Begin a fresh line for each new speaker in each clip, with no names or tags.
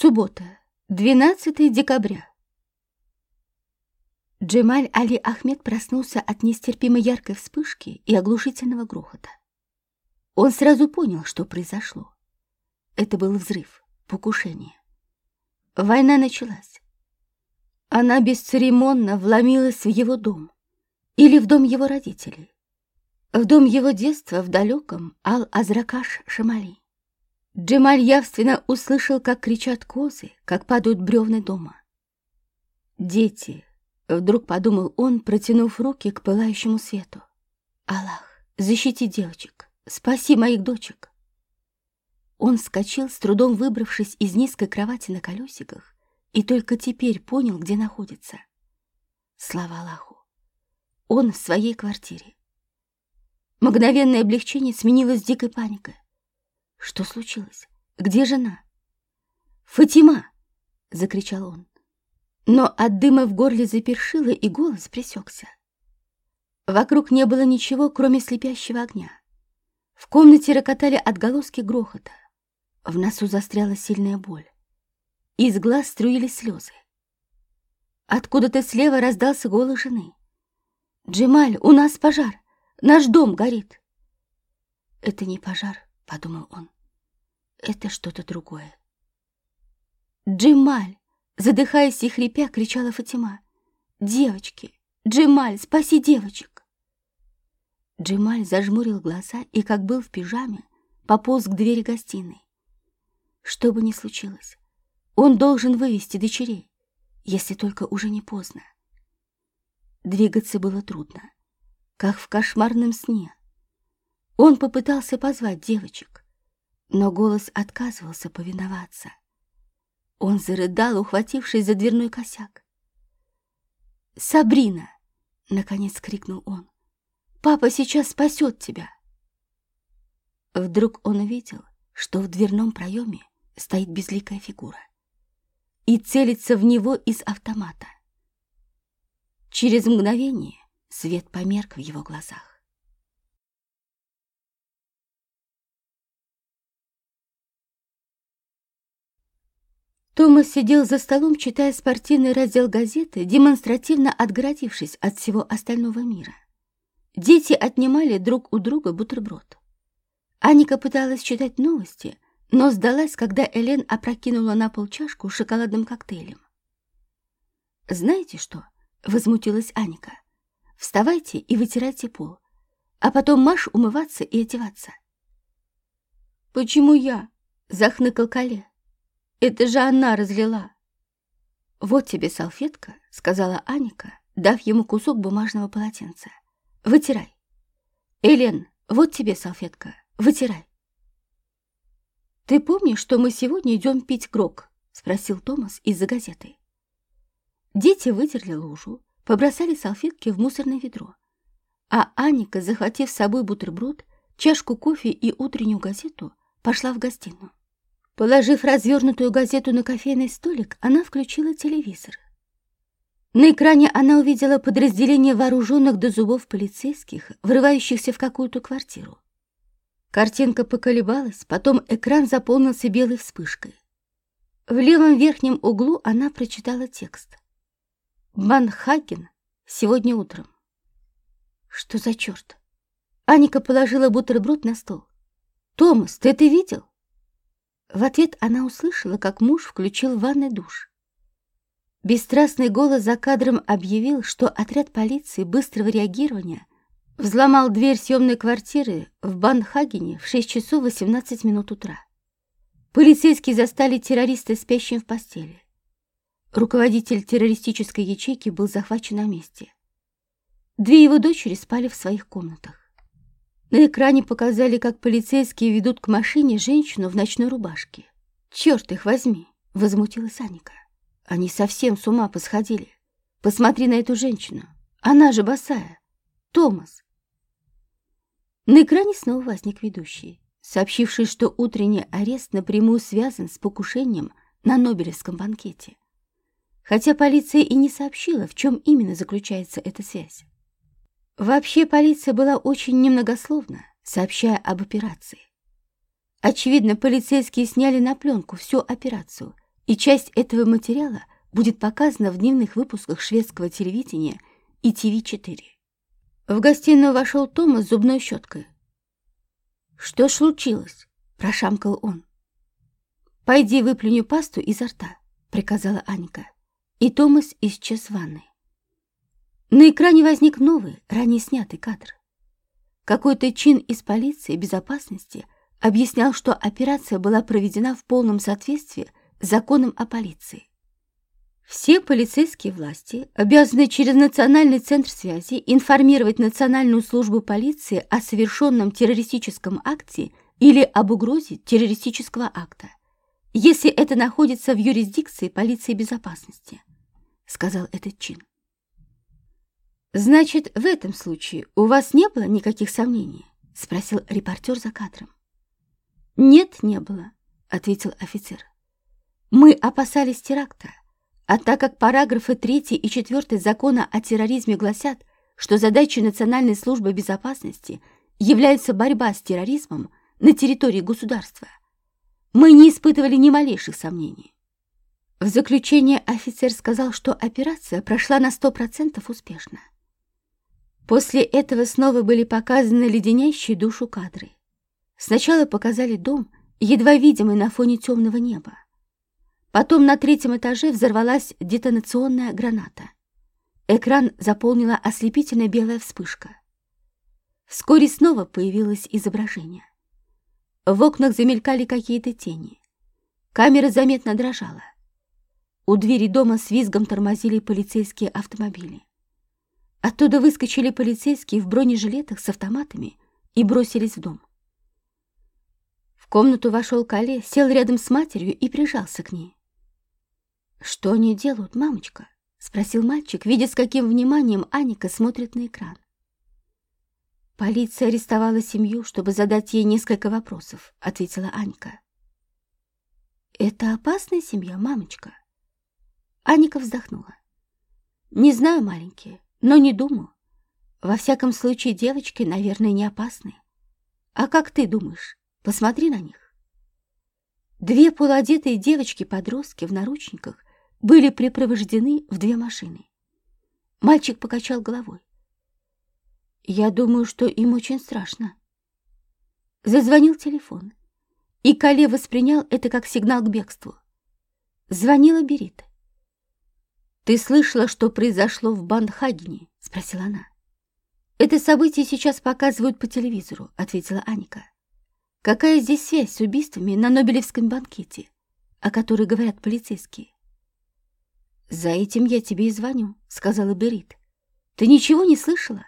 Суббота, 12 декабря. Джемаль Али Ахмед проснулся от нестерпимо яркой вспышки и оглушительного грохота. Он сразу понял, что произошло. Это был взрыв, покушение. Война началась. Она бесцеремонно вломилась в его дом или в дом его родителей, в дом его детства в далеком Ал-Азракаш-Шамали. Джемаль явственно услышал, как кричат козы, как падают бревны дома. «Дети!» — вдруг подумал он, протянув руки к пылающему свету. «Аллах, защити девочек, спаси моих дочек!» Он вскочил, с трудом выбравшись из низкой кровати на колесиках, и только теперь понял, где находится. Слава Аллаху! Он в своей квартире. Мгновенное облегчение сменилось дикой паникой. Что случилось? Где жена? «Фатима!» — закричал он. Но от дыма в горле запершило, и голос пресекся. Вокруг не было ничего, кроме слепящего огня. В комнате рокотали отголоски грохота. В носу застряла сильная боль. Из глаз струились слезы. Откуда-то слева раздался голос жены. «Джемаль, у нас пожар! Наш дом горит!» «Это не пожар», подумал он. Это что-то другое. «Джемаль!» Задыхаясь и хрипя, кричала Фатима. «Девочки! Джемаль, спаси девочек!» Джемаль зажмурил глаза и, как был в пижаме, пополз к двери гостиной. Что бы ни случилось, он должен вывести дочерей, если только уже не поздно. Двигаться было трудно, как в кошмарном сне. Он попытался позвать девочек, но голос отказывался повиноваться. Он зарыдал, ухватившись за дверной косяк. «Сабрина!» — наконец крикнул он. «Папа сейчас спасет тебя!» Вдруг он увидел, что в дверном проеме стоит безликая фигура и целится в него из автомата. Через мгновение свет померк в его глазах. Томас сидел за столом, читая спортивный раздел газеты, демонстративно отгородившись от всего остального мира. Дети отнимали друг у друга бутерброд. Аника пыталась читать новости, но сдалась, когда Элен опрокинула на пол чашку шоколадным коктейлем. «Знаете что?» — возмутилась Аника. «Вставайте и вытирайте пол, а потом марш умываться и одеваться». «Почему я?» — захныкал Кале. Это же она разлила. Вот тебе салфетка, сказала Аника, дав ему кусок бумажного полотенца. Вытирай. Элен, вот тебе салфетка, вытирай. Ты помнишь, что мы сегодня идем пить грок? Спросил Томас из-за газеты. Дети вытерли лужу, побросали салфетки в мусорное ведро. А Аника, захватив с собой бутерброд, чашку кофе и утреннюю газету, пошла в гостиную. Положив развернутую газету на кофейный столик, она включила телевизор. На экране она увидела подразделение вооруженных до зубов полицейских, врывающихся в какую-то квартиру. Картинка поколебалась, потом экран заполнился белой вспышкой. В левом верхнем углу она прочитала текст. «Манхаген. Сегодня утром». Что за черт? Аника положила бутерброд на стол. «Томас, ты это видел?» В ответ она услышала, как муж включил ванный душ. Бесстрастный голос за кадром объявил, что отряд полиции быстрого реагирования взломал дверь съемной квартиры в Банхагене в 6 часов 18 минут утра. Полицейские застали террориста спящим в постели. Руководитель террористической ячейки был захвачен на месте. Две его дочери спали в своих комнатах. На экране показали, как полицейские ведут к машине женщину в ночной рубашке. «Черт их возьми!» — возмутилась Аника. «Они совсем с ума посходили. Посмотри на эту женщину. Она же босая. Томас!» На экране снова возник ведущий, сообщивший, что утренний арест напрямую связан с покушением на Нобелевском банкете. Хотя полиция и не сообщила, в чем именно заключается эта связь. Вообще полиция была очень немногословна, сообщая об операции. Очевидно, полицейские сняли на пленку всю операцию и часть этого материала будет показана в дневных выпусках шведского телевидения и ТВ-4. В гостиную вошел Тома с зубной щеткой. «Что случилось?» – прошамкал он. «Пойди выплюню пасту изо рта», — приказала Анька. И Томас исчез в ванной. На экране возник новый, ранее снятый кадр. Какой-то чин из полиции безопасности объяснял, что операция была проведена в полном соответствии с законом о полиции. Все полицейские власти обязаны через Национальный центр связи информировать Национальную службу полиции о совершенном террористическом акте или об угрозе террористического акта если это находится в юрисдикции полиции безопасности», — сказал этот чин. «Значит, в этом случае у вас не было никаких сомнений?» — спросил репортер за кадром. «Нет, не было», — ответил офицер. «Мы опасались теракта, а так как параграфы 3 и 4 закона о терроризме гласят, что задачей Национальной службы безопасности является борьба с терроризмом на территории государства, мы не испытывали ни малейших сомнений. В заключение офицер сказал, что операция прошла на сто процентов успешно. После этого снова были показаны леденящие душу кадры. Сначала показали дом, едва видимый на фоне темного неба. Потом на третьем этаже взорвалась детонационная граната. Экран заполнила ослепительная белая вспышка. Вскоре снова появилось изображение. В окнах замелькали какие-то тени. Камера заметно дрожала. У двери дома с визгом тормозили полицейские автомобили. Оттуда выскочили полицейские в бронежилетах с автоматами и бросились в дом. В комнату вошел Кале, сел рядом с матерью и прижался к ней. «Что они делают, мамочка?» — спросил мальчик, видя, с каким вниманием Аника смотрит на экран. «Полиция арестовала семью, чтобы задать ей несколько вопросов», — ответила Анька. «Это опасная семья, мамочка?» Аника вздохнула. «Не знаю, маленькие, но не думаю. Во всяком случае, девочки, наверное, не опасны. А как ты думаешь? Посмотри на них». Две полуодетые девочки-подростки в наручниках были припровождены в две машины. Мальчик покачал головой. Я думаю, что им очень страшно. Зазвонил телефон, и Кале воспринял это как сигнал к бегству. Звонила Берит. «Ты слышала, что произошло в Бандхагене?» — спросила она. «Это событие сейчас показывают по телевизору», — ответила Аника. «Какая здесь связь с убийствами на Нобелевском банкете, о которой говорят полицейские?» «За этим я тебе и звоню», — сказала Берит. «Ты ничего не слышала?»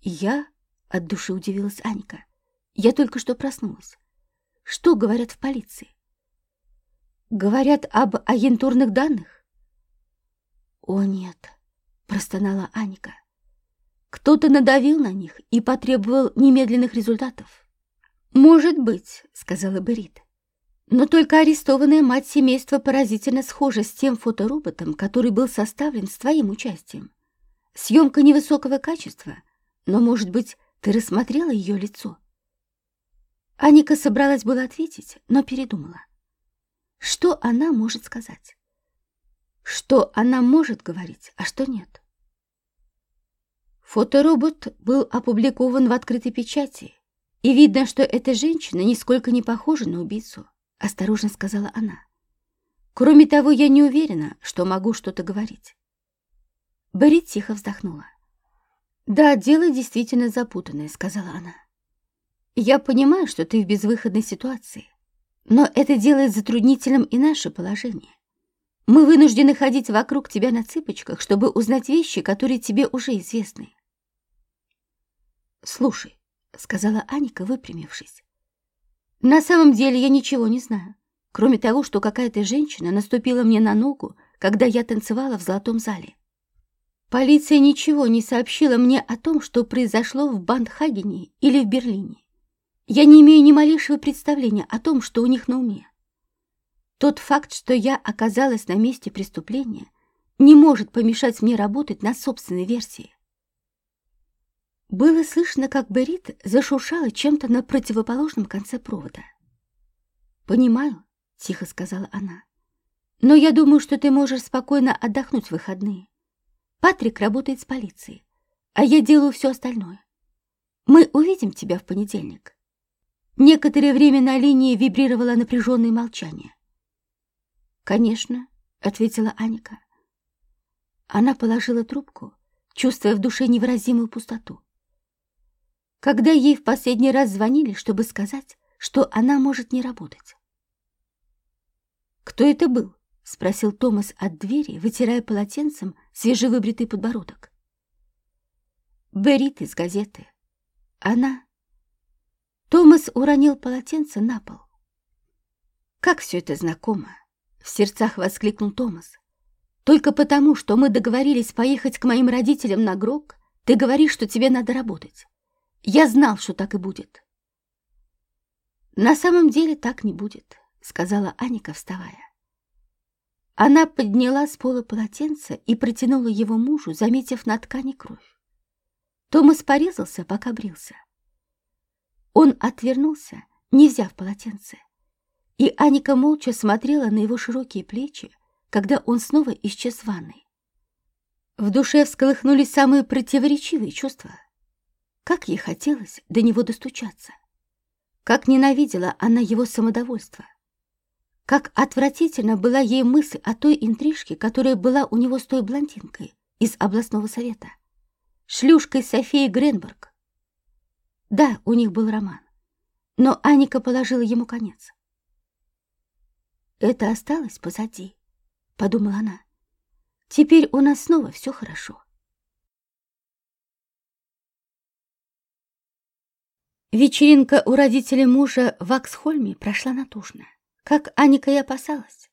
«Я?» — от души удивилась Анька. «Я только что проснулась. Что говорят в полиции?» «Говорят об агентурных данных?» «О, нет!» — простонала Аника. «Кто-то надавил на них и потребовал немедленных результатов». «Может быть», — сказала Берит. «Но только арестованная мать семейства поразительно схожа с тем фотороботом, который был составлен с твоим участием. Съемка невысокого качества — но, может быть, ты рассмотрела ее лицо? Аника собралась было ответить, но передумала. Что она может сказать? Что она может говорить, а что нет? Фоторобот был опубликован в открытой печати, и видно, что эта женщина нисколько не похожа на убийцу, осторожно сказала она. Кроме того, я не уверена, что могу что-то говорить. Берри тихо вздохнула. «Да, дело действительно запутанное», — сказала она. «Я понимаю, что ты в безвыходной ситуации, но это делает затруднительным и наше положение. Мы вынуждены ходить вокруг тебя на цыпочках, чтобы узнать вещи, которые тебе уже известны». «Слушай», — сказала Аника, выпрямившись, «на самом деле я ничего не знаю, кроме того, что какая-то женщина наступила мне на ногу, когда я танцевала в золотом зале. Полиция ничего не сообщила мне о том, что произошло в Бандхагене или в Берлине. Я не имею ни малейшего представления о том, что у них на уме. Тот факт, что я оказалась на месте преступления, не может помешать мне работать над собственной версией. Было слышно, как Берит зашуршала чем-то на противоположном конце провода. «Понимаю», — тихо сказала она. Но я думаю, что ты можешь спокойно отдохнуть в выходные. Патрик работает с полицией, а я делаю все остальное. Мы увидим тебя в понедельник. Некоторое время на линии вибрировало напряженное молчание. «Конечно», — ответила Аника. Она положила трубку, чувствуя в душе невыразимую пустоту. Когда ей в последний раз звонили, чтобы сказать, что она может не работать. «Кто это был?» — спросил Томас от двери, вытирая полотенцем свежевыбритый подбородок. «Берит из газеты. Она...» Томас уронил полотенце на пол. «Как все это знакомо!» — в сердцах воскликнул Томас. «Только потому, что мы договорились поехать к моим родителям на Грок, ты говоришь, что тебе надо работать. Я знал, что так и будет». «На самом деле так не будет», — сказала Аника, вставая. Она подняла с пола полотенце и протянула его мужу, заметив на ткани кровь. Томас порезался, пока брился. Он отвернулся, не взяв полотенце, и Аника молча смотрела на его широкие плечи, когда он снова исчез в ванной. В душе всколыхнулись самые противоречивые чувства. Как ей хотелось до него достучаться. Как ненавидела она его самодовольство. Как отвратительно была ей мысль о той интрижке, которая была у него с той блондинкой из областного совета, шлюшкой Софией Гренберг. Да, у них был роман, но Аника положила ему конец. «Это осталось позади», — подумала она. «Теперь у нас снова все хорошо». Вечеринка у родителей мужа в Аксхольме прошла натужно. Как Аника и опасалась.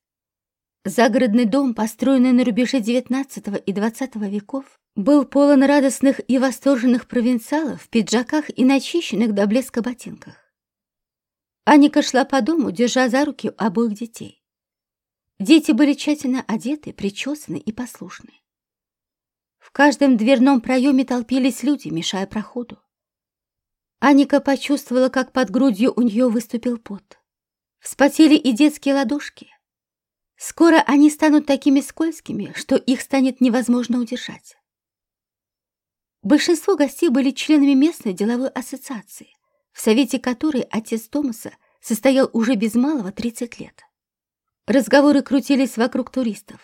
Загородный дом, построенный на рубеже XIX и XX веков, был полон радостных и восторженных провинциалов в пиджаках и начищенных до блеска ботинках. Аника шла по дому, держа за руки обоих детей. Дети были тщательно одеты, причесаны и послушны. В каждом дверном проеме толпились люди, мешая проходу. Аника почувствовала, как под грудью у нее выступил пот. Вспотели и детские ладошки. Скоро они станут такими скользкими, что их станет невозможно удержать. Большинство гостей были членами местной деловой ассоциации, в совете которой отец Томаса состоял уже без малого 30 лет. Разговоры крутились вокруг туристов.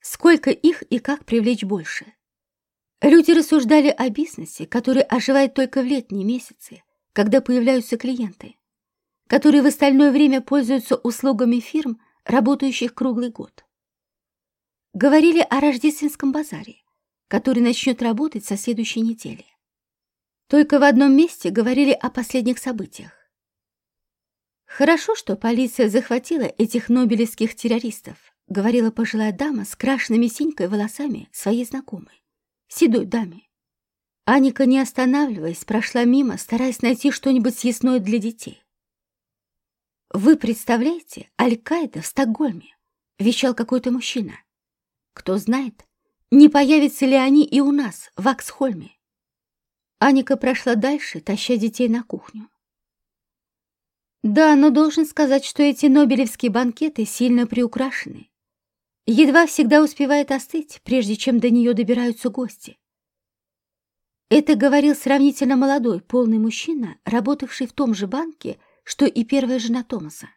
Сколько их и как привлечь больше? Люди рассуждали о бизнесе, который оживает только в летние месяцы, когда появляются клиенты которые в остальное время пользуются услугами фирм, работающих круглый год. Говорили о рождественском базаре, который начнет работать со следующей недели. Только в одном месте говорили о последних событиях. «Хорошо, что полиция захватила этих нобелевских террористов», говорила пожилая дама с крашенными синькой волосами своей знакомой, седой даме. Аника, не останавливаясь, прошла мимо, стараясь найти что-нибудь съестное для детей. «Вы представляете, Аль-Каида в Стокгольме?» — вещал какой-то мужчина. «Кто знает, не появятся ли они и у нас, в Аксхольме?» Аника прошла дальше, таща детей на кухню. Да, но должен сказать, что эти нобелевские банкеты сильно приукрашены. Едва всегда успевает остыть, прежде чем до нее добираются гости. Это говорил сравнительно молодой, полный мужчина, работавший в том же банке, что и первая жена Томаса.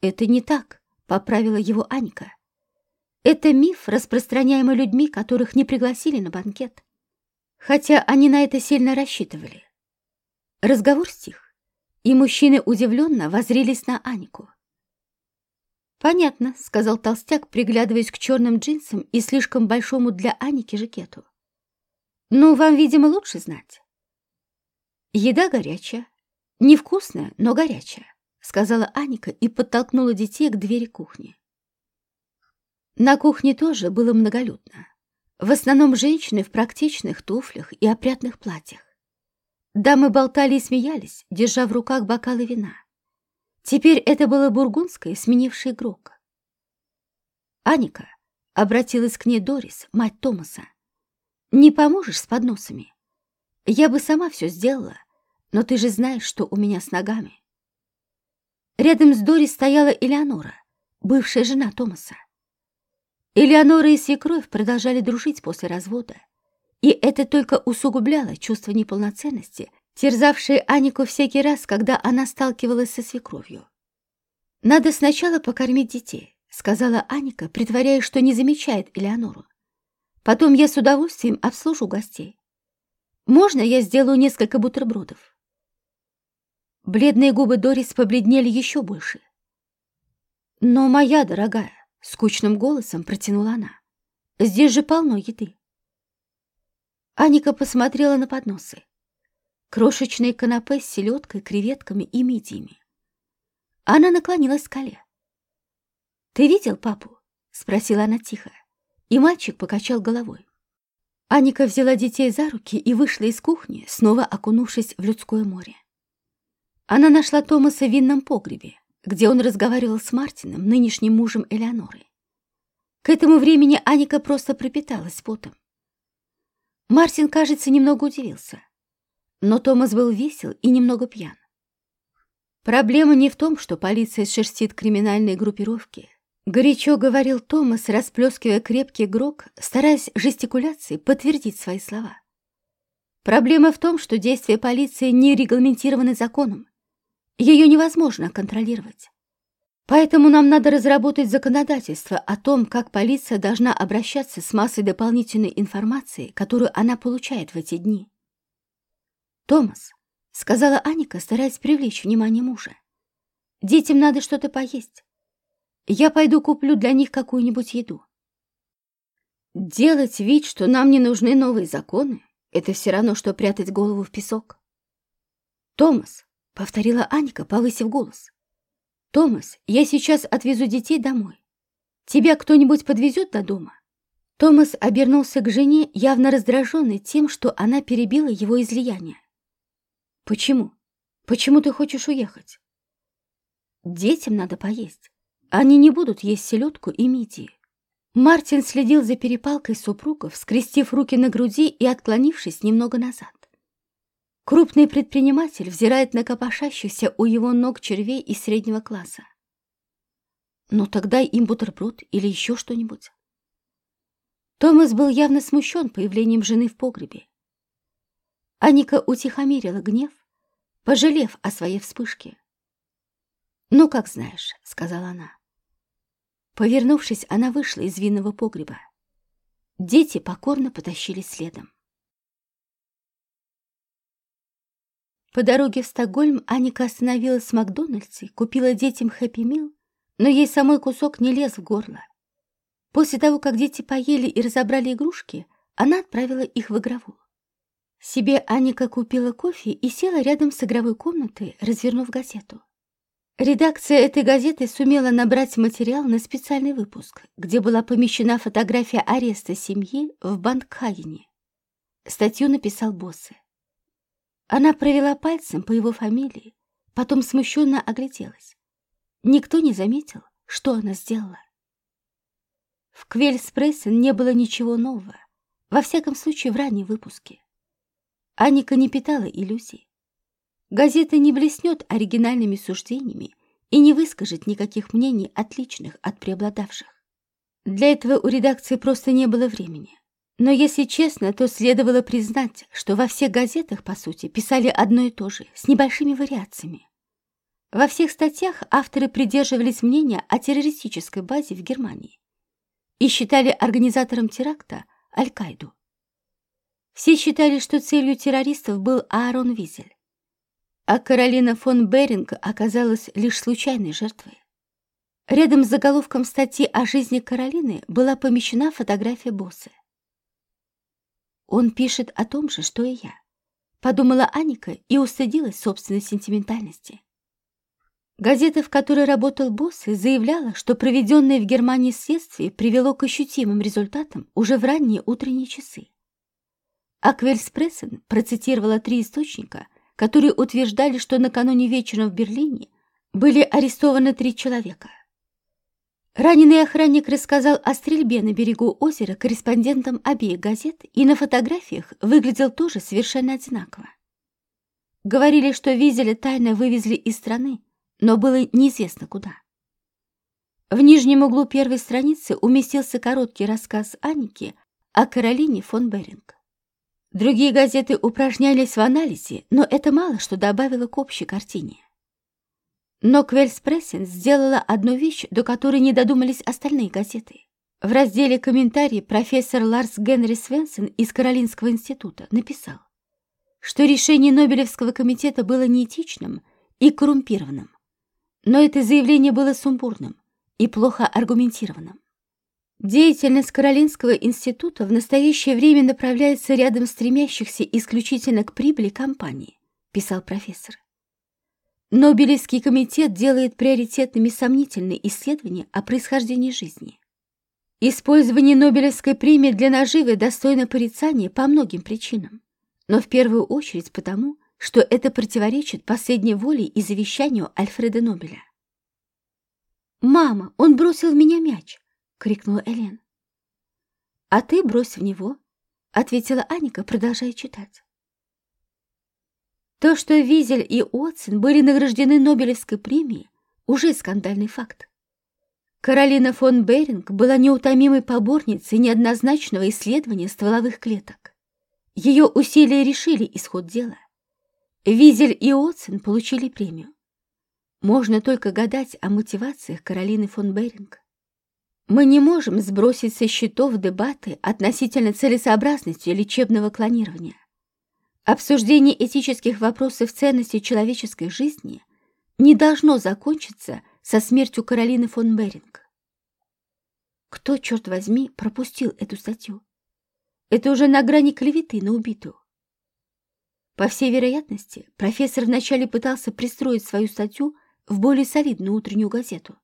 «Это не так», — поправила его Анька. «Это миф, распространяемый людьми, которых не пригласили на банкет. Хотя они на это сильно рассчитывали». Разговор стих, и мужчины удивленно воззрелись на Анику. «Понятно», — сказал толстяк, приглядываясь к черным джинсам и слишком большому для Аники жакету. «Ну, вам, видимо, лучше знать». Еда горячая, «Невкусная, но горячая», — сказала Аника и подтолкнула детей к двери кухни. На кухне тоже было многолюдно. В основном женщины в практичных туфлях и опрятных платьях. Дамы болтали и смеялись, держа в руках бокалы вина. Теперь это было бургундское, сменившее грок. «Аника», — обратилась к ней Дорис, мать Томаса, — «не поможешь с подносами? Я бы сама все сделала, но ты же знаешь, что у меня с ногами. Рядом с Дори стояла Элеонора, бывшая жена Томаса. Элеонора и свекровь продолжали дружить после развода, и это только усугубляло чувство неполноценности, терзавшее Анику всякий раз, когда она сталкивалась со свекровью. «Надо сначала покормить детей», — сказала Аника, притворяясь, что не замечает Элеонору. «Потом я с удовольствием обслужу гостей. Можно я сделаю несколько бутербродов?» Бледные губы Дорис побледнели еще больше. «Но, моя дорогая», — скучным голосом протянула она, — «здесь же полно еды». Аника посмотрела на подносы. Крошечные канапе с селедкой, креветками и мидиями. Она наклонилась к скале. «Ты видел папу?» — спросила она тихо, и мальчик покачал головой. Аника взяла детей за руки и вышла из кухни, снова окунувшись в людское море. Она нашла Томаса в винном погребе, где он разговаривал с Мартином, нынешним мужем Элеоноры. К этому времени Аника просто пропиталась потом. Мартин, кажется, немного удивился. Но Томас был весел и немного пьян. Проблема не в том, что полиция шерстит криминальные группировки. Горячо говорил Томас, расплескивая крепкий грок, стараясь жестикуляцией подтвердить свои слова. Проблема в том, что действия полиции не регламентированы законом. Ее невозможно контролировать. Поэтому нам надо разработать законодательство о том, как полиция должна обращаться с массой дополнительной информации, которую она получает в эти дни. «Томас», — сказала Аника, стараясь привлечь внимание мужа, — «детям надо что-то поесть. Я пойду куплю для них какую-нибудь еду». Делать вид, что нам не нужны новые законы, это все равно, что прятать голову в песок. «Томас», — повторила Аника, повысив голос, — «Томас, я сейчас отвезу детей домой. Тебя кто-нибудь подвезет до дома?» Томас обернулся к жене, явно раздраженный тем, что она перебила его излияние. «Почему? Почему ты хочешь уехать?» «Детям надо поесть. Они не будут есть селедку и мидии». Мартин следил за перепалкой супругов, скрестив руки на груди и отклонившись немного назад. Крупный предприниматель взирает на копошащихся у его ног червей из среднего класса. «Ну тогда им бутерброд или еще что-нибудь». Томас был явно смущен появлением жены в погребе. Аника утихомирила гнев, пожалев о своей вспышке. «Ну, как знаешь», — сказала она. Повернувшись, она вышла из винного погреба. Дети покорно потащили следом. По дороге в Стокгольм Аника остановилась в Макдональдсе, купила детям хэппи мил, но ей самой кусок не лез в горло. После того, как дети поели и разобрали игрушки, она отправила их в игровую. Себе Аника купила кофе и села рядом с игровой комнатой, развернув газету. Редакция этой газеты сумела набрать материал на специальный выпуск, где была помещена фотография ареста семьи в Бангхагене. Статью написал Боссе. Она провела пальцем по его фамилии, потом смущенно огляделась. Никто не заметил, что она сделала. В Квельспрессен не было ничего нового, во всяком случае в раннем выпуске. Аника не питала иллюзий. Газета не блеснет оригинальными суждениями и не выскажет никаких мнений, отличных от преобладавших. Для этого у редакции просто не было времени. Но если честно, то следовало признать, что во всех газетах, по сути, писали одно и то же, с небольшими вариациями. Во всех статьях авторы придерживались мнения о террористической базе в Германии и считали организатором теракта Аль-Каиду. Все считали, что целью террористов был Аарон Визель. А Каролина фон Беринг оказалась лишь случайной жертвой. Рядом с заголовком статьи о жизни Каролины была помещена фотография босса. Он пишет о том же, что и я. Подумала Аника и устыдилась собственной сентиментальности. Газета, в которой работал босс, заявляла, что проведенное в Германии следствие привело к ощутимым результатам уже в ранние утренние часы. Аквельспрессен процитировала три источника, которые утверждали, что накануне вечером в Берлине были арестованы три человека. Раненый охранник рассказал о стрельбе на берегу озера корреспондентам обеих газет и на фотографиях выглядел тоже совершенно одинаково. Говорили, что Визеля тайно вывезли из страны, но было неизвестно куда. В нижнем углу первой страницы уместился короткий рассказ Аники о Каролине фон Беринг. Другие газеты упражнялись в анализе, но это мало что добавило к общей картине. Но Квельспрессен сделала одну вещь, до которой не додумались остальные газеты. В разделе «Комментарий» профессор Ларс Генри Свенсен из Каролинского института написал, что решение Нобелевского комитета было неэтичным и коррумпированным. Но это заявление было сумбурным и плохо аргументированным. Деятельность Каролинского института в настоящее время направляется рядом стремящихся исключительно к прибыли компании, писал профессор. Нобелевский комитет делает приоритетными сомнительные исследования о происхождении жизни. Использование Нобелевской премии для наживы достойно порицания по многим причинам, но в первую очередь потому, что это противоречит последней воле и завещанию Альфреда Нобеля. «Мама, он бросил в меня мяч!» — крикнула Элен. «А ты брось в него», — ответила Аника, продолжая читать. То, что Визель и Отсен были награждены Нобелевской премией, уже скандальный факт. Каролина фон Беринг была неутомимой поборницей неоднозначного исследования стволовых клеток. Ее усилия решили исход дела. Визель и Отсен получили премию. Можно только гадать о мотивациях Каролины фон Беринг. Мы не можем сбросить со счетов дебаты относительно целесообразности лечебного клонирования. Обсуждение этических вопросов ценности человеческой жизни не должно закончиться со смертью Каролины фон Беринг. Кто, черт возьми, пропустил эту статью? Это уже на грани клеветы на убитую. По всей вероятности, профессор вначале пытался пристроить свою статью в более солидную утреннюю газету.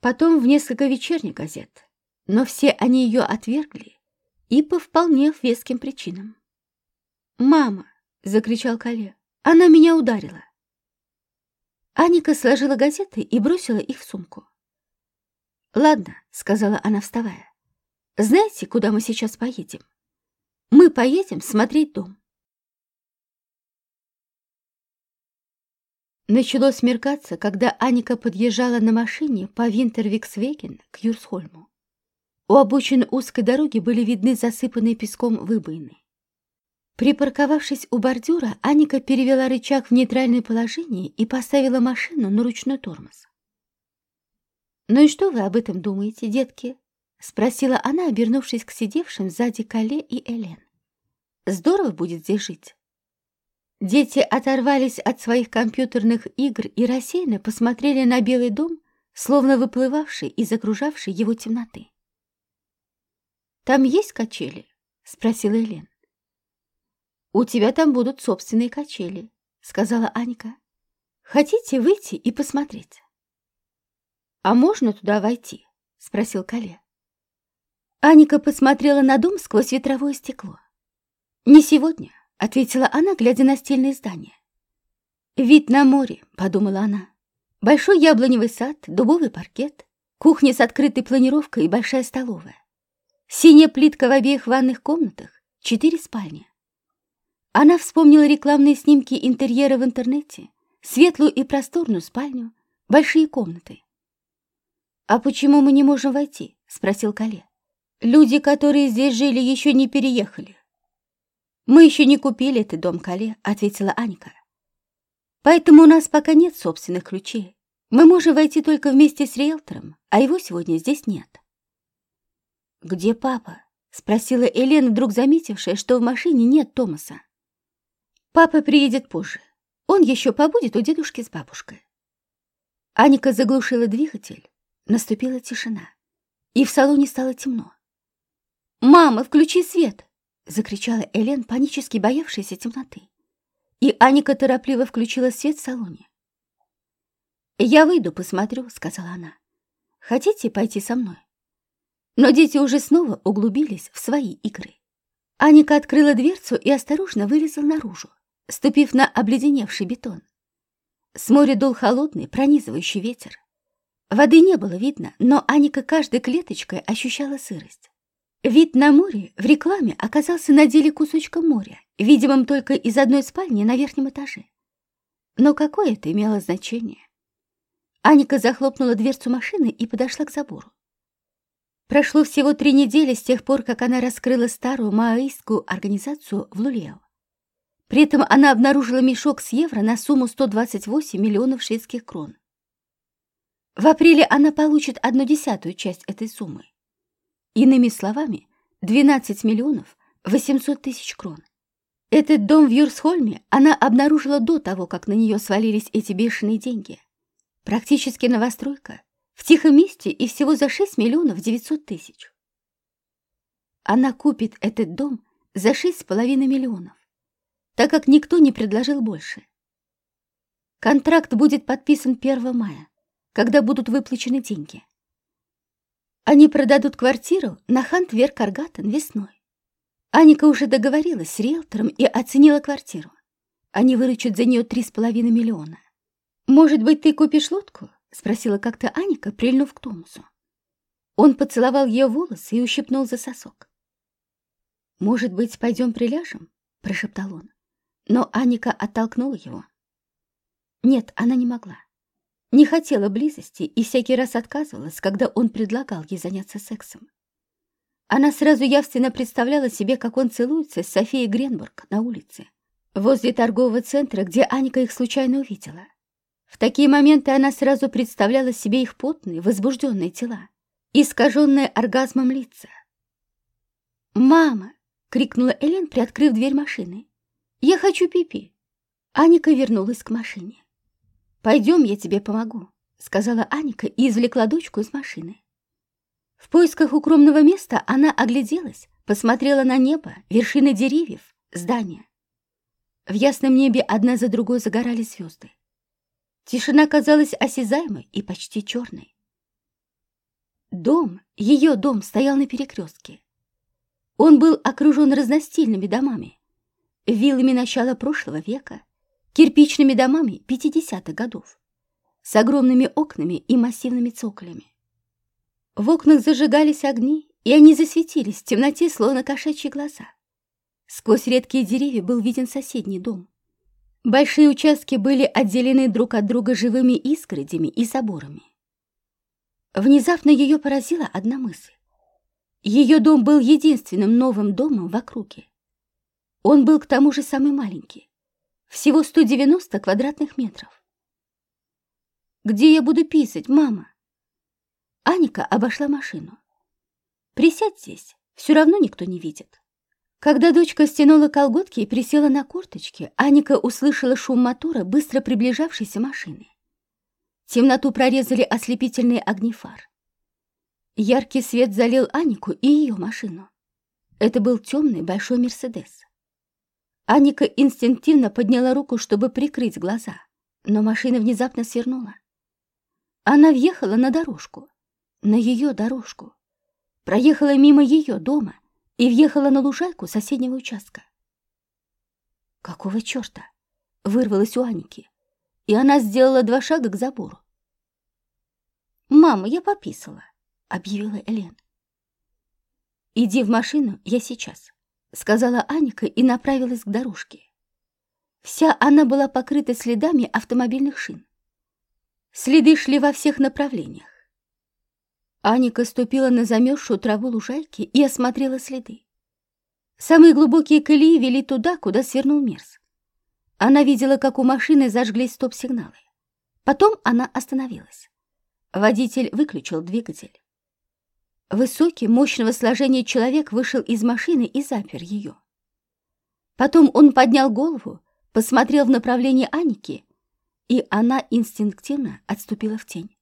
Потом в несколько вечерних газет. Но все они ее отвергли и по вполне веским причинам. «Мама!» — закричал Кале. «Она меня ударила!» Аника сложила газеты и бросила их в сумку. «Ладно», — сказала она, вставая. «Знаете, куда мы сейчас поедем? Мы поедем смотреть дом». Начало смеркаться, когда Аника подъезжала на машине по Винтервиксвеген к Юрсхольму. У обочины узкой дороги были видны засыпанные песком выбоины. Припарковавшись у бордюра, Аника перевела рычаг в нейтральное положение и поставила машину на ручной тормоз. «Ну и что вы об этом думаете, детки?» — спросила она, обернувшись к сидевшим сзади Кале и Элен. «Здорово будет здесь жить». Дети оторвались от своих компьютерных игр и рассеянно посмотрели на Белый дом, словно выплывавший из окружавшей его темноты. «Там есть качели?» — спросила Элен. «У тебя там будут собственные качели», — сказала Анька. «Хотите выйти и посмотреть?» «А можно туда войти?» — спросил Кале. Аника посмотрела на дом сквозь ветровое стекло. «Не сегодня», — ответила она, глядя на стильное здание. «Вид на море», — подумала она. «Большой яблоневый сад, дубовый паркет, кухня с открытой планировкой и большая столовая. Синяя плитка в обеих ванных комнатах, четыре спальни». Она вспомнила рекламные снимки интерьера в интернете, светлую и просторную спальню, большие комнаты. «А почему мы не можем войти?» — спросил Кале. «Люди, которые здесь жили, еще не переехали. «Мы еще не купили этот дом Кале», — ответила Анька. «Поэтому у нас пока нет собственных ключей. Мы можем войти только вместе с риэлтором, а его сегодня здесь нет». «Где папа?» — спросила Елена, вдруг заметившая, что в машине нет Томаса. «Папа приедет позже. Он еще побудет у дедушки с бабушкой». Аника заглушила двигатель. Наступила тишина. И в салоне стало темно. «Мама, включи свет!» — закричала Элен, панически боявшаяся темноты. И Аника торопливо включила свет в салоне. «Я выйду, посмотрю», — сказала она. «Хотите пойти со мной?» Но дети уже снова углубились в свои игры. Аника открыла дверцу и осторожно вылезла наружу, ступив на обледеневший бетон. С моря дул холодный, пронизывающий ветер. Воды не было видно, но Аника каждой клеточкой ощущала сырость. Вид на море в рекламе оказался на деле кусочком моря, видимым только из одной спальни на верхнем этаже. Но какое это имело значение? Аника захлопнула дверцу машины и подошла к забору. Прошло всего три недели с тех пор, как она раскрыла старую маоистскую организацию в Лулео. При этом она обнаружила мешок с евро на сумму 128 миллионов шведских крон. В апреле она получит одну десятую часть этой суммы. Иными словами, 12 миллионов 800 тысяч крон. Этот дом в Юрсхольме она обнаружила до того, как на нее свалились эти бешеные деньги. Практически новостройка, в тихом месте и всего за 6 миллионов 900 тысяч. Она купит этот дом за 6,5 миллионов, так как никто не предложил больше. Контракт будет подписан 1 мая, когда будут выплачены деньги. Они продадут квартиру на Хантвер-Каргатен весной. Аника уже договорилась с риэлтором и оценила квартиру. Они выручат за нее три с половиной миллиона. «Может быть, ты купишь лодку?» — спросила как-то Аника, прильнув к Томасу. Он поцеловал ее волосы и ущипнул за сосок. «Может быть, пойдем приляжем?» — прошептал он. Но Аника оттолкнула его. Нет, она не могла. Не хотела близости и всякий раз отказывалась, когда он предлагал ей заняться сексом. Она сразу явственно представляла себе, как он целуется с Софией Гренбург на улице, возле торгового центра, где Аника их случайно увидела. В такие моменты она сразу представляла себе их потные, возбужденные тела, искаженные оргазмом лица. «Мама!» — крикнула Элен, приоткрыв дверь машины. «Я хочу пипи!» -пи. Аника вернулась к машине. «Пойдем, я тебе помогу», — сказала Аника и извлекла дочку из машины. В поисках укромного места она огляделась, посмотрела на небо, вершины деревьев, здания. В ясном небе одна за другой загорали звезды. Тишина казалась осязаемой и почти черной. Дом, ее дом, стоял на перекрестке. Он был окружен разностильными домами, виллами начала прошлого века, кирпичными домами 50-х годов, с огромными окнами и массивными цоколями. В окнах зажигались огни, и они засветились в темноте, словно кошачьи глаза. Сквозь редкие деревья был виден соседний дом. Большие участки были отделены друг от друга живыми изгородями и заборами. Внезапно ее поразила одна мысль. Ее дом был единственным новым домом в округе. Он был к тому же самый маленький. Всего 190 квадратных метров. «Где я буду писать, мама?» Аника обошла машину. «Присядь здесь, все равно никто не видит». Когда дочка стянула колготки и присела на корточки, Аника услышала шум мотора быстро приближавшейся машины. Темноту прорезали ослепительные огни фар. Яркий свет залил Анику и ее машину. Это был темный большой «Мерседес». Аника инстинктивно подняла руку, чтобы прикрыть глаза, но машина внезапно свернула. Она въехала на дорожку, на ее дорожку, проехала мимо ее дома и въехала на лужайку соседнего участка. «Какого черта?» — вырвалась у Аники, и она сделала два шага к забору. «Мама, я пописала», — объявила Элен. «Иди в машину, я сейчас» сказала Аника и направилась к дорожке. Вся она была покрыта следами автомобильных шин. Следы шли во всех направлениях. Аника ступила на замерзшую траву лужайки и осмотрела следы. Самые глубокие колеи вели туда, куда свернул Мерс. Она видела, как у машины зажглись стоп-сигналы. Потом она остановилась. Водитель выключил двигатель. Высокий, мощного сложения человек вышел из машины и запер ее. Потом он поднял голову, посмотрел в направлении Аники, и она инстинктивно отступила в тень.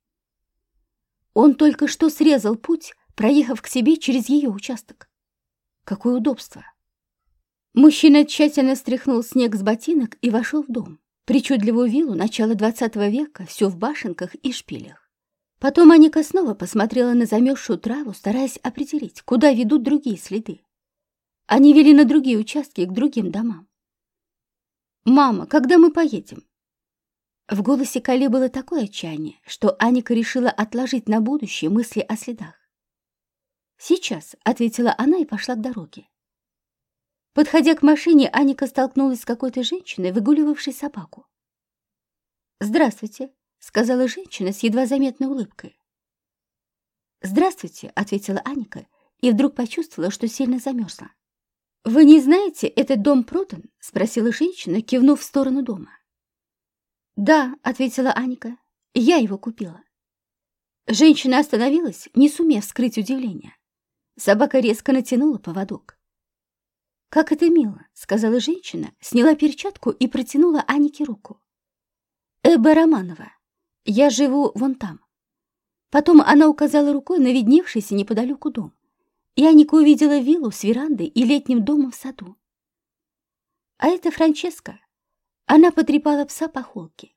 Он только что срезал путь, проехав к себе через ее участок. Какое удобство! Мужчина тщательно стряхнул снег с ботинок и вошел в дом. Причудливую виллу начала XX века, все в башенках и шпилях. Потом Аника снова посмотрела на замерзшую траву, стараясь определить, куда ведут другие следы. Они вели на другие участки, к другим домам. «Мама, когда мы поедем?» В голосе Кали было такое отчаяние, что Аника решила отложить на будущее мысли о следах. «Сейчас», — ответила она и пошла к дороге. Подходя к машине, Аника столкнулась с какой-то женщиной, выгуливавшей собаку. «Здравствуйте», сказала женщина с едва заметной улыбкой. «Здравствуйте», — ответила Аника, и вдруг почувствовала, что сильно замерзла. «Вы не знаете, этот дом продан?» — спросила женщина, кивнув в сторону дома. «Да», — ответила Аника, — «я его купила». Женщина остановилась, не сумев скрыть удивление. Собака резко натянула поводок. «Как это мило», — сказала женщина, сняла перчатку и протянула Анике руку. «Эбба Романова, я живу вон там». Потом она указала рукой на видневшийся неподалеку дом, и Аника увидела виллу с верандой и летним домом в саду. А это Франческа. Она потрепала пса по холке.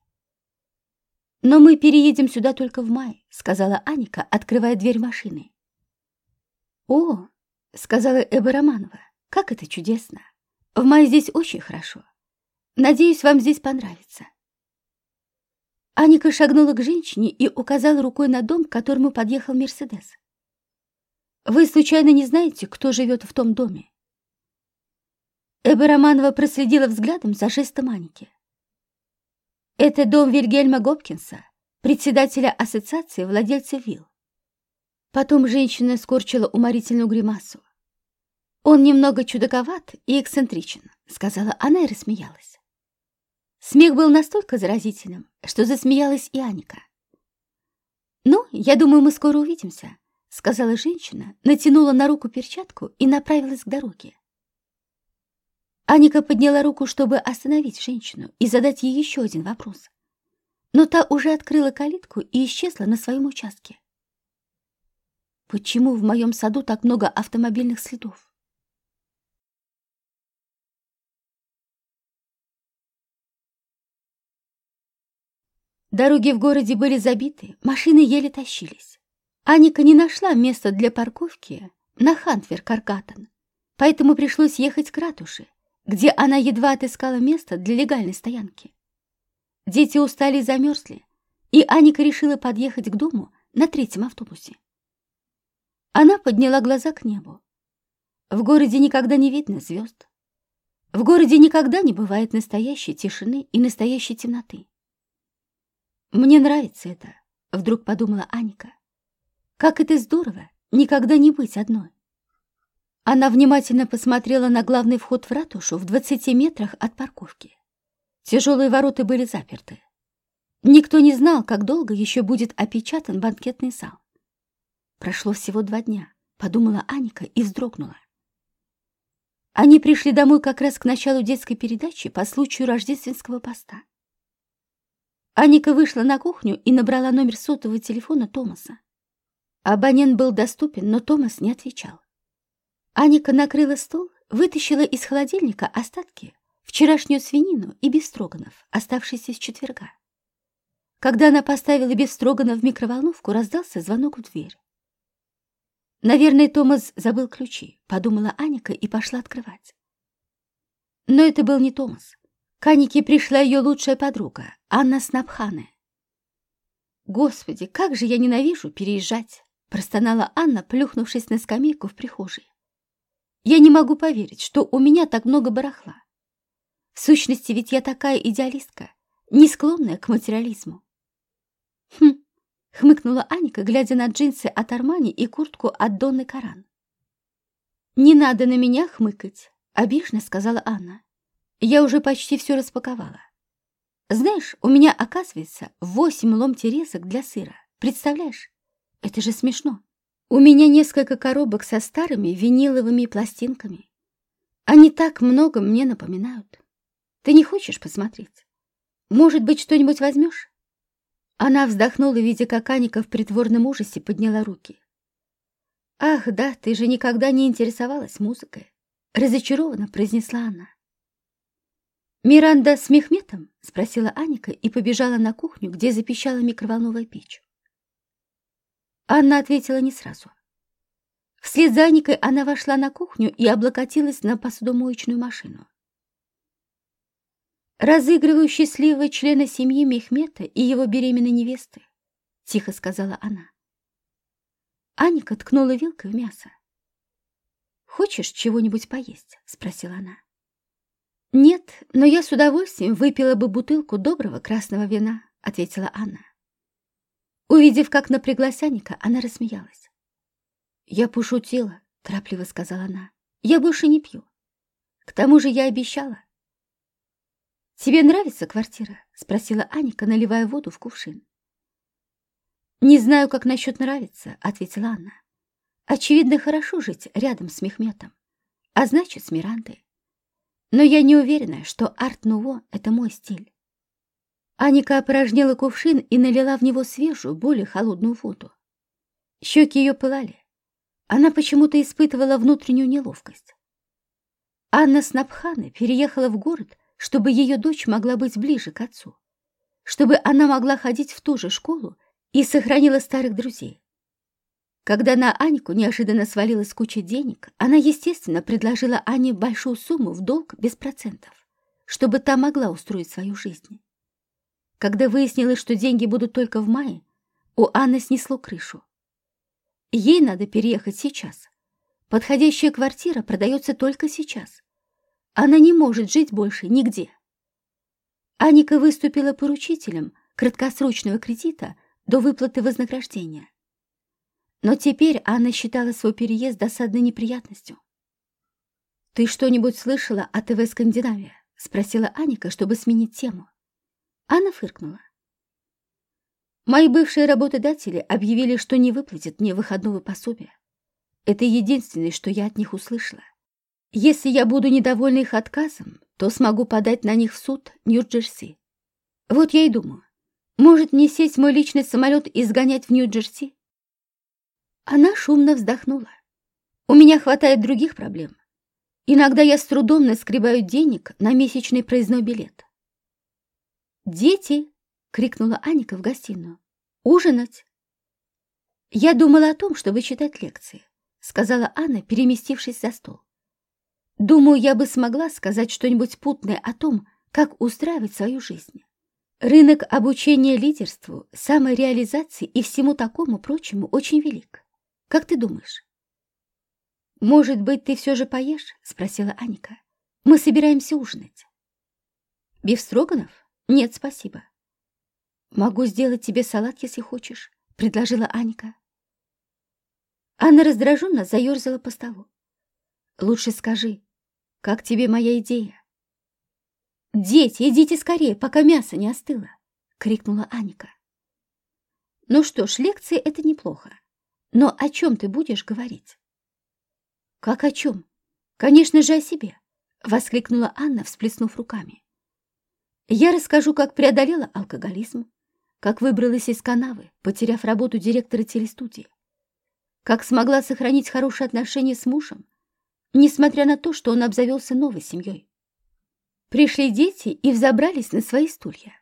«Но мы переедем сюда только в мае», — сказала Аника, открывая дверь машины. «О», — сказала Эба Романова, — «как это чудесно! В мае здесь очень хорошо. Надеюсь, вам здесь понравится». Аника шагнула к женщине и указала рукой на дом, к которому подъехал Мерседес. «Вы случайно не знаете, кто живет в том доме?» Эба Романова проследила взглядом за жестом Аники. «Это дом Вильгельма Гопкинса, председателя ассоциации владельцев вилл. Потом женщина скорчила уморительную гримасу. «Он немного чудаковат и эксцентричен», — сказала она и рассмеялась. Смех был настолько заразительным, что засмеялась и Аника. «Ну, я думаю, мы скоро увидимся», — сказала женщина, натянула на руку перчатку и направилась к дороге. Аника подняла руку, чтобы остановить женщину и задать ей еще один вопрос. Но та уже открыла калитку и исчезла на своем участке. «Почему в моем саду так много автомобильных следов?» Дороги в городе были забиты, машины еле тащились. Аника не нашла места для парковки на Хантвер-Каркатон, поэтому пришлось ехать к ратуше, где она едва отыскала место для легальной стоянки. Дети устали и замерзли, и Аника решила подъехать к дому на третьем автобусе. Она подняла глаза к небу. В городе никогда не видно звезд. В городе никогда не бывает настоящей тишины и настоящей темноты. «Мне нравится это», — вдруг подумала Аника. «Как это здорово, никогда не быть одной». Она внимательно посмотрела на главный вход в ратушу в 20 метрах от парковки. Тяжелые ворота были заперты. Никто не знал, как долго еще будет опечатан банкетный зал. Прошло всего два дня, подумала Аника и вздрогнула. Они пришли домой как раз к началу детской передачи по случаю рождественского поста. Аника вышла на кухню и набрала номер сотового телефона Томаса. Абонент был доступен, но Томас не отвечал. Аника накрыла стол, вытащила из холодильника остатки, вчерашнюю свинину и бефстроганов, оставшиеся с четверга. Когда она поставила бефстроганов в микроволновку, раздался звонок в дверь. «Наверное, Томас забыл ключи», — подумала Аника и пошла открывать. Но это был не Томас. К Анике пришла ее лучшая подруга, Анна Снапхане. «Господи, как же я ненавижу переезжать!» — простонала Анна, плюхнувшись на скамейку в прихожей. «Я не могу поверить, что у меня так много барахла. В сущности, ведь я такая идеалистка, не склонная к материализму». «Хм!» — хмыкнула Аника, глядя на джинсы от Армани и куртку от Донны Каран. «Не надо на меня хмыкать», — обиженно сказала Анна. Я уже почти все распаковала. Знаешь, у меня, оказывается, восемь ломтирезок для сыра. Представляешь? Это же смешно. У меня несколько коробок со старыми виниловыми пластинками. Они так много мне напоминают. Ты не хочешь посмотреть? Может быть, что-нибудь возьмешь? Она вздохнула, видя, как Аника в притворном ужасе подняла руки. «Ах, да, ты же никогда не интересовалась музыкой», — разочарованно произнесла она. «Миранда с Мехметом?» — спросила Аника и побежала на кухню, где запищала микроволновая печь. Анна ответила не сразу. Вслед за Аникой она вошла на кухню и облокотилась на посудомоечную машину. «Разыгрываю счастливого члена семьи Мехмета и его беременной невесты», — тихо сказала она. Аника ткнула вилкой в мясо. «Хочешь чего-нибудь поесть?» — спросила она. «Нет, но я с удовольствием выпила бы бутылку доброго красного вина», — ответила Анна. Увидев, как напряглась Аника, она рассмеялась. «Я пошутила», — торопливо сказала она. «Я больше не пью. К тому же я обещала». «Тебе нравится квартира?» — спросила Аника, наливая воду в кувшин. «Не знаю, как насчет нравится», — ответила Анна. «Очевидно, хорошо жить рядом с Мехметом, а значит, с Мирандой. Но я не уверена, что арт-нуво — это мой стиль». Аника опорожнила кувшин и налила в него свежую, более холодную воду. Щеки ее пылали. Она почему-то испытывала внутреннюю неловкость. Анна Снапхана переехала в город, чтобы ее дочь могла быть ближе к отцу, чтобы она могла ходить в ту же школу и сохранила старых друзей. Когда на Аньку неожиданно свалилась куча денег, она, естественно, предложила Ане большую сумму в долг без процентов, чтобы та могла устроить свою жизнь. Когда выяснилось, что деньги будут только в мае, у Анны снесло крышу. Ей надо переехать сейчас. Подходящая квартира продается только сейчас. Она не может жить больше нигде. Аника выступила поручителем краткосрочного кредита до выплаты вознаграждения. Но теперь Анна считала свой переезд досадной неприятностью. «Ты что-нибудь слышала о ТВ «Скандинавия»?» — спросила Аника, чтобы сменить тему. Анна фыркнула. Мои бывшие работодатели объявили, что не выплатят мне выходного пособия. Это единственное, что я от них услышала. Если я буду недовольна их отказом, то смогу подать на них в суд Нью-Джерси. Вот я и думаю, может мне сесть мой личный самолет и сгонять в Нью-Джерси? Она шумно вздохнула. У меня хватает других проблем. Иногда я с трудом наскребаю денег на месячный проездной билет. «Дети!» — крикнула Аника в гостиную. «Ужинать!» «Я думала о том, чтобы читать лекции», — сказала Анна, переместившись за стол. «Думаю, я бы смогла сказать что-нибудь путное о том, как устраивать свою жизнь. Рынок обучения лидерству, самореализации и всему такому прочему очень велик. Как ты думаешь?» «Может быть, ты все же поешь?» — спросила Аника. «Мы собираемся ужинать». «Бифстроганов?» «Нет, спасибо». «Могу сделать тебе салат, если хочешь», — предложила Аника. Анна раздраженно заерзала по столу. «Лучше скажи, как тебе моя идея?» «Дети, идите скорее, пока мясо не остыло!» — крикнула Аника. «Ну что ж, лекции — это неплохо. Но о чем ты будешь говорить?» «Как о чем? Конечно же, о себе!» — воскликнула Анна, всплеснув руками. Я расскажу, как преодолела алкоголизм, как выбралась из канавы, потеряв работу директора телестудии, как смогла сохранить хорошие отношения с мужем, несмотря на то, что он обзавелся новой семьей. Пришли дети и взобрались на свои стулья.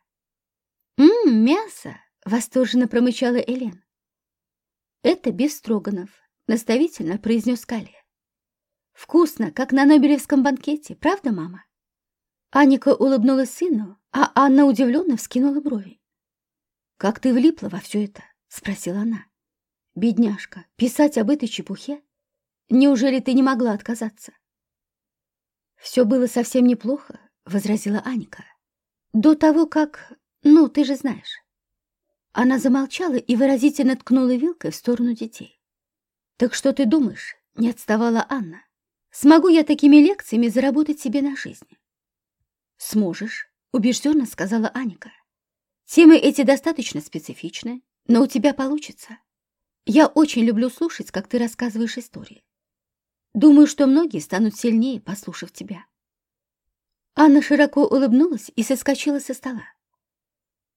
«Ммм, мясо!» — восторженно промычала Элен. «Это без строганов», — наставительно произнес Калия. «Вкусно, как на Нобелевском банкете, правда, мама?» Аника улыбнулась сыну, а Анна удивленно вскинула брови. «Как ты влипла во все это?» — спросила она. «Бедняжка, писать об этой чепухе? Неужели ты не могла отказаться?» «Все было совсем неплохо», — возразила Аника. «До того, как... Ну, ты же знаешь». Она замолчала и выразительно ткнула вилкой в сторону детей. «Так что ты думаешь?» — не отставала Анна. «Смогу я такими лекциями заработать себе на жизнь?» «Сможешь», — убежденно сказала Аника. «Темы эти достаточно специфичны, но у тебя получится. Я очень люблю слушать, как ты рассказываешь истории. Думаю, что многие станут сильнее, послушав тебя». Анна широко улыбнулась и соскочила со стола.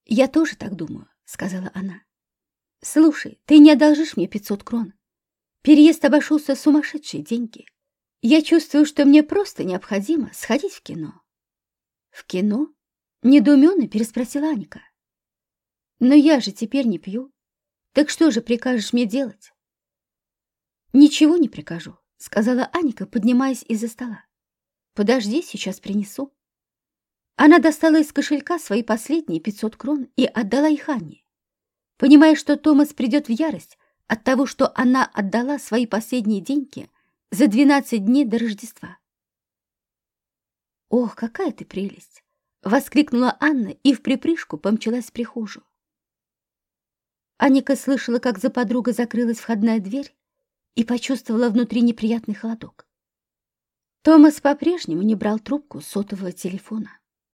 «Я тоже так думаю», — сказала она. «Слушай, ты не одолжишь мне пятьсот крон. Переезд обошелся сумасшедшие деньги. Я чувствую, что мне просто необходимо сходить в кино». «В кино?» — недоуменно переспросила Аника. «Но я же теперь не пью. Так что же прикажешь мне делать?» «Ничего не прикажу», — сказала Аника, поднимаясь из-за стола. «Подожди, сейчас принесу». Она достала из кошелька свои последние пятьсот крон и отдала их Анне. Понимая, что Томас придет в ярость от того, что она отдала свои последние деньги за двенадцать дней до Рождества. «Ох, какая ты прелесть!» — воскликнула Анна и в припрыжку помчалась в прихожую. Аника слышала, как за подругой закрылась входная дверь и почувствовала внутри неприятный холодок. Томас по-прежнему не брал трубку сотового телефона.